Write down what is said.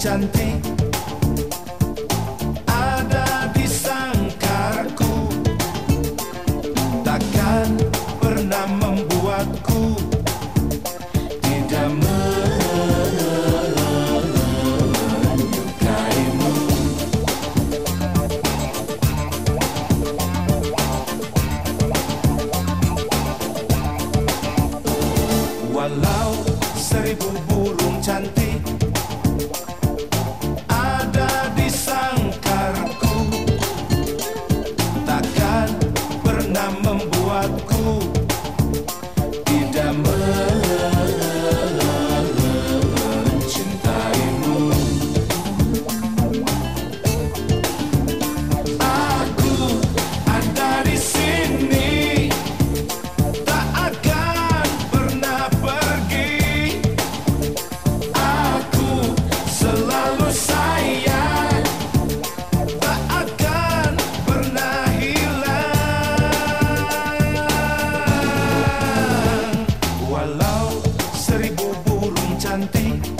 cantik ada di sangkarku. Takkan pernah membuatku tidak menyukaimu walau seribu burung membuatku tidak burung cantik